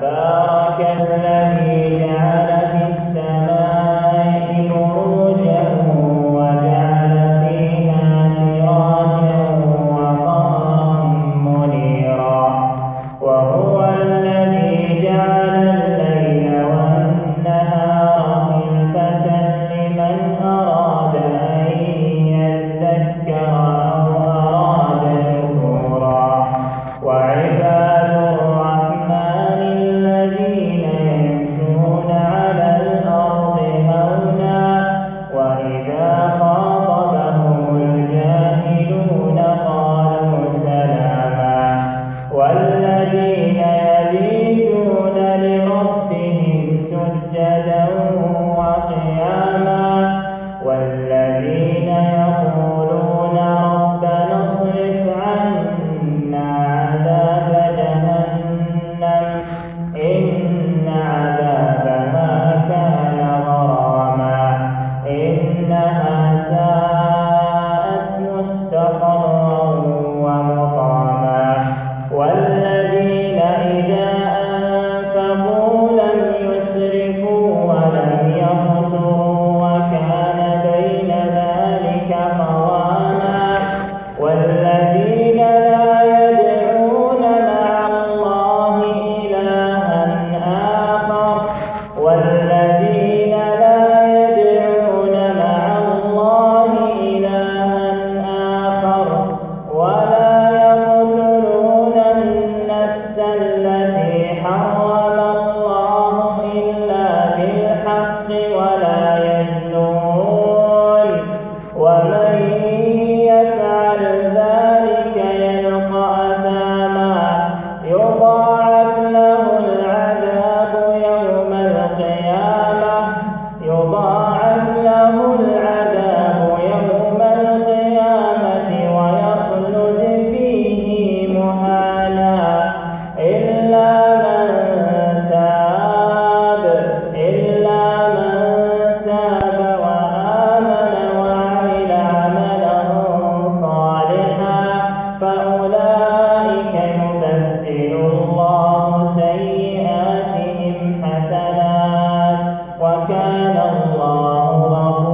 تبارك الذي جعل في السماء بروجا Duh. جَاءَ الله غفور